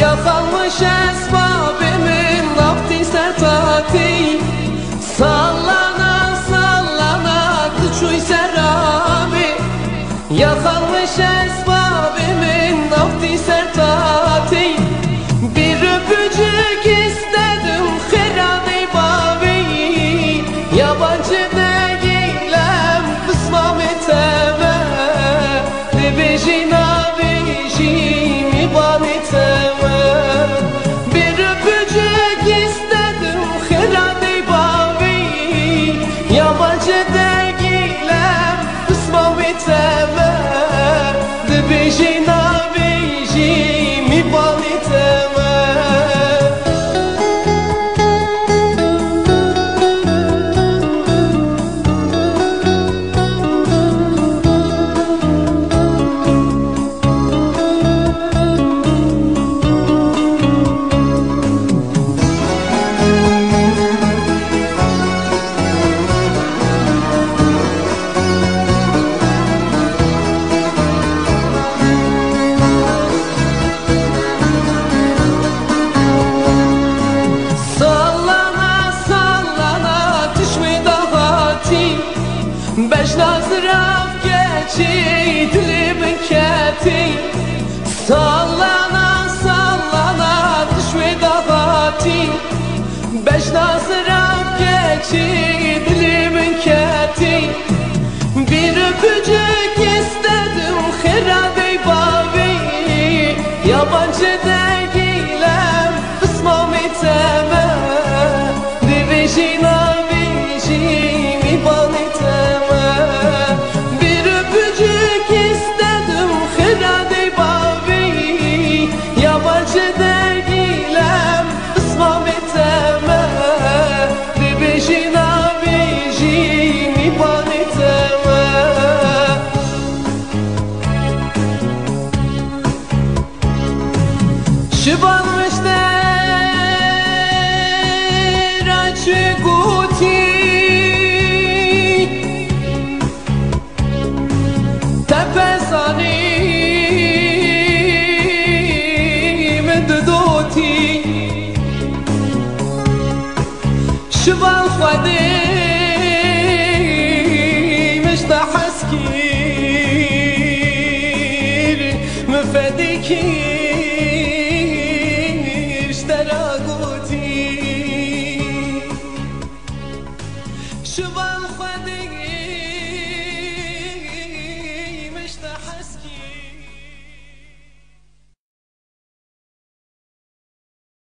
Yakalmış esbabimin lafti sertati. Sallana sallana kıçuy serabi Yakalmış esbabimin Vəcnaz rəvgəçi dilimin kəti Sallana, sallana düşmə davati Vəcnaz rəvgəçi dilimin kəti Bir öpücük king.